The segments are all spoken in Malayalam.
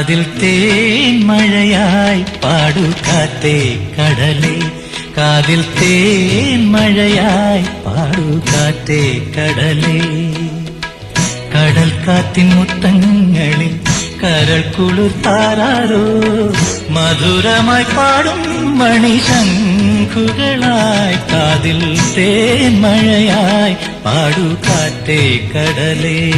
കാതിൽ തേൻ മഴയായി പാടു കാത്തേ കടലേ. കാതിൽ തേൻ മഴയായി പാടു കാത്തേ കടലേ. കടൽ കാത്തിൻ മുത്തങ്ങളിൽ കരൾ കുളിർത്താരോ മധുരമായി പാടും മണിശങ്കുകളായി കാതിൽ തേൻ മഴയായി പാടു കടലേ.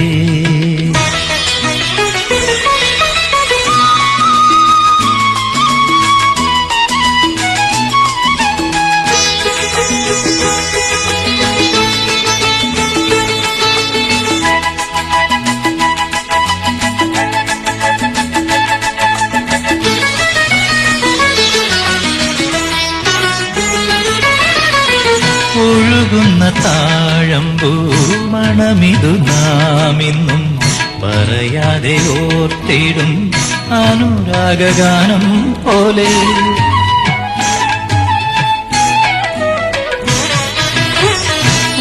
ഒഴുകുന്ന താഴമ്പൂ മണമിതു നാമിന്നും പറയാതെ ഓർത്തിടും അനുരാഗാനം പോലെ.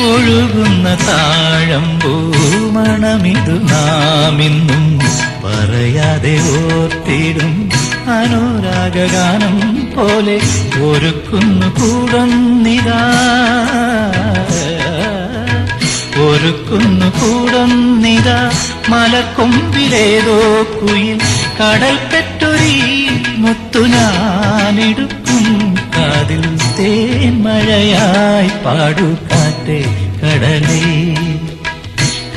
ഒഴുകുന്ന താഴമ്പൂ മണമിതു നാമിന്നും പറയാതെ ഓർത്തിടും അനുരാഗഗാനം പോലെ ഒരുക്കുന്നു കൂടുന്നിതാ. ഒരുക്കുന്നു കൂടുന്നിതാ. മലക്കൊമ്പിലേതോ കുയിൽ കടൽ പെറ്റൊരി മുത്തു ഞാനെടുക്കും. കാതിൽ തേൻ മഴയായി പാടു കാറ്റേ കടലേ.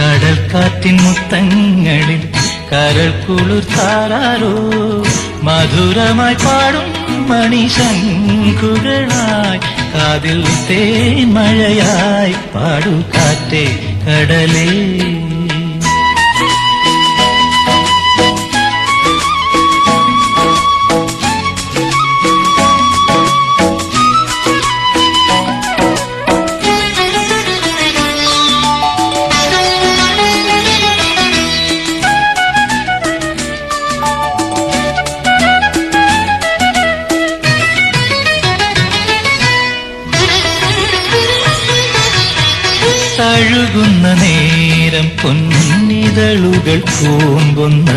കടൽ കാറ്റിൻ മുത്തങ്ങളിൽ കരൾ കുളിർത്താറാരോ മധുരമായി പാടും മണിശങ്കുകളായി കാതിൽ തേൻ മഴയായി പാടു കാറ്റേ കടലേ തഴുകുന്ന നേരം പൊന്നിതളുകൾ കൂമ്പുന്ന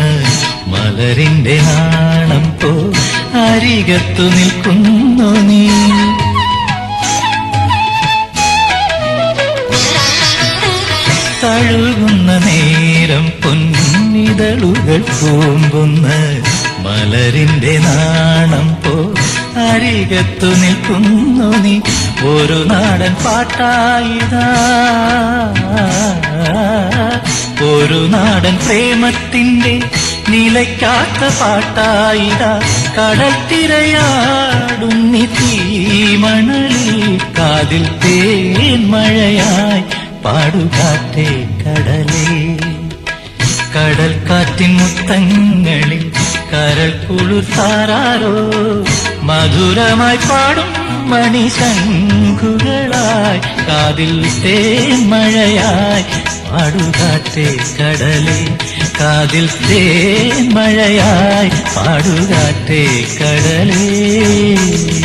മലരിന്റെ നാണം പോ അരികത്തു നിൽക്കുന്നു നീ. തഴുകുന്ന നേരം പൊന്നിതളുകൾ കൂമ്പുന്ന മലരിന്റെ നാണം പോ. അരികത്തു നിൽക്കുന്നു നീ. ഒരു നാടൻ പാട്ടായിതാ. ഒരു നാടൻ പ്രേമത്തിന്റെ നിലയ്ക്കാത്ത പാട്ടായിതാ. കടൽ തീ തീമണലിൽ. കാതിൽ തേൻ മഴയായി പാടുകാറ്റേ കടലേ. കടൽ കാറ്റിൻ മുത്തങ്ങളിൽ കുളിർത്താരോ മധുരമായി പാടും മണി മണിശങ്കുകളായി കാതിൽ തേൻ മഴയായി. പാടുകാറ്റേ കടലേ. കാതിൽ തേൻ മഴയായി. പാടുകാറ്റേ കടലേ.